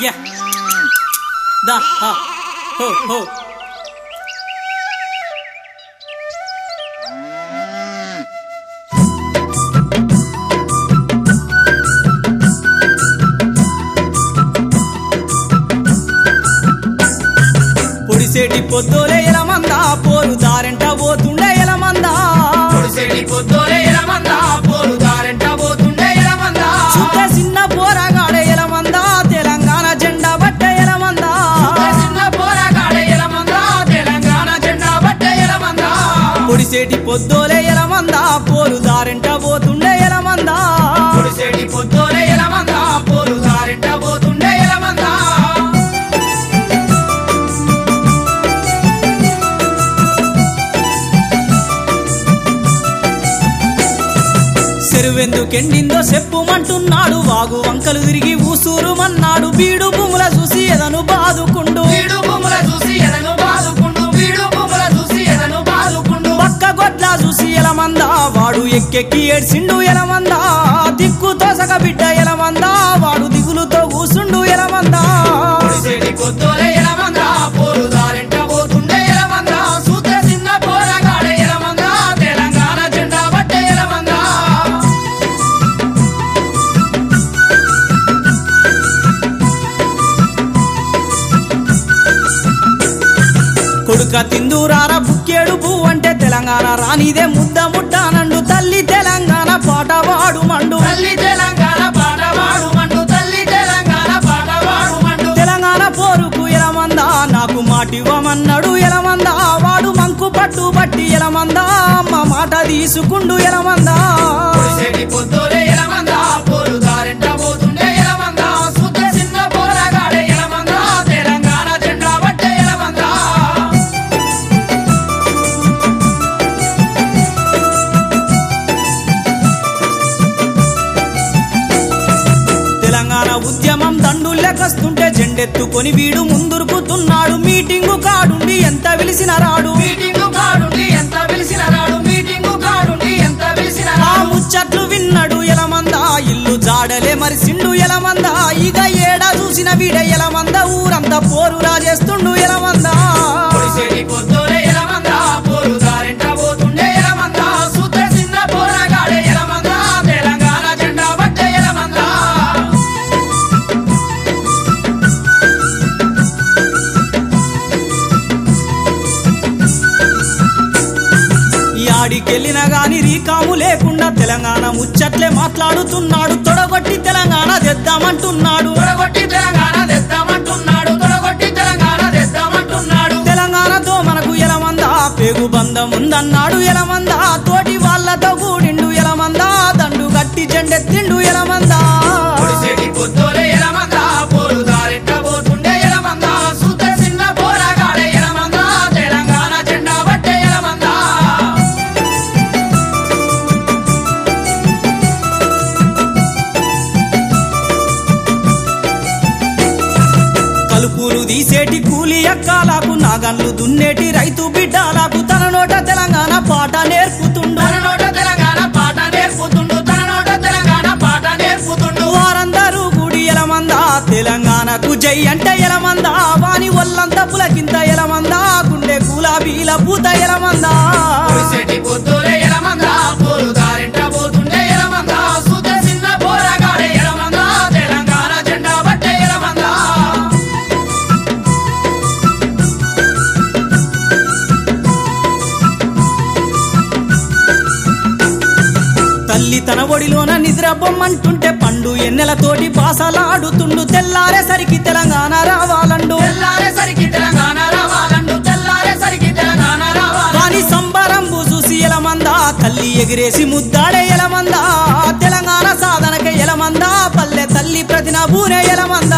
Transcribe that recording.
గ్యా దా హా. హో హో. పొడిసేటి పొద్దులే ఎలమందా పోరు దారంట పోతుండే పొద్దులే ఎలమందా? పోరు దారెంట పోతుండే ఎలమందా? పొడిసేటి పొద్దులే ఎలమందా? పోరు దారెంట పోతుండే ఎలమందా? చెరువెందుకెండిందో చెప్పుమంటున్నాడు. వాగు వంకలు తిరిగి ఊసూరుమన్నాడు. బీడు భూముల చూసి ఎదను బాదుకుండు. వీడు భూముల ఎక్కెక్కి ఏడ్సిండు ఎలమందా దిక్కు తోసక బిడ్డ ఎలమందా వాడు దిగులుతో కూసుండు ఎలమందా పోతుండే సూత్ర తెలంగాణ కొడుక తిందూరారా బుక్కేడు పువ్వు అంటే తెలంగాణ రానిదే ముద్ద ముట్ట. నాకు మాటివ్వమన్నాడు ఎలమందా. వాడు మంకు పట్టు బట్టి ఎలమందా. అమ్మ మాట తీసుకుండు ఎలమందా. తెలంగాణ ఉద్యమం దండులెక్కస్తుంటే జెండెత్తుకొని వీడు ముందురుకుతున్నాడు మీటింగు కాడుండి ఎంత పిలిచిన రాడు. మీటింగు కాడుండి ఎంత పిలిచిన రాడు. మీటింగు కాడుండి ఎంత పిలిచిన ఆ ముచ్చట్లు విన్నాడు ఎలమందా ఇల్లు జాడలే మరిసిండు ఎలమందా ఇక ఏడా చూసిన వీడ ఎలమందా ఊరంతా పోరు రాజేస్తుండు ఈ ఆడికెళ్ళిన గాని రీకాము లేకుండా తెలంగాణ ముచ్చట్లే మాట్లాడుతున్నాడు. తొడగొట్టి తెలంగాణ తెద్దామంటున్నాడు. తొడగొట్టి తెలంగాణ తెద్దామంటున్నాడు. తొడగొట్టి తెలంగాణ తెద్దామంటున్నాడు. తెలంగాణతో మనకు ఎలమందా? పేగు బంధం ఉందన్నాడు ఎలమందా? తీసేటి కూలి అక్కాలకు నాగన్లు దున్నేటి రైతు బిడ్డలకు తన నోట తెలంగాణ పాట నేర్పుతుండు. తన నోట తెలంగాణ పాట నేర్పుతుండు తన నోట తెలంగాణ పాట నేర్పుతుండు. వారందరూ గుడి ఎలమందా తెలంగాణకు జై అంటే ఎలమందా వాని ఒళ్ళంతా పులకింత ఎలమందా గుండె గులాబీల పూత ఎలమందా తల్లి తన ఒడిలోన నిద్ర బొమ్మంటుంటే పండు ఎన్నెలతోటి బాసలాడుతుండు. తెల్లారేసరికి తెలంగాణ రావాలండు. తెల్లారేసరికి తెలంగాణ రావాలండు. తెల్లారేసరికి తెలంగాణ రావాలి సంబరంబు చూసి ఎలమందా? తల్లి ఎగిరేసి ముద్దాడే ఎలమందా? తెలంగాణ సాధనకే ఎలమందా? పల్లె తల్లి ప్రతిన బూనే ఎలమందా?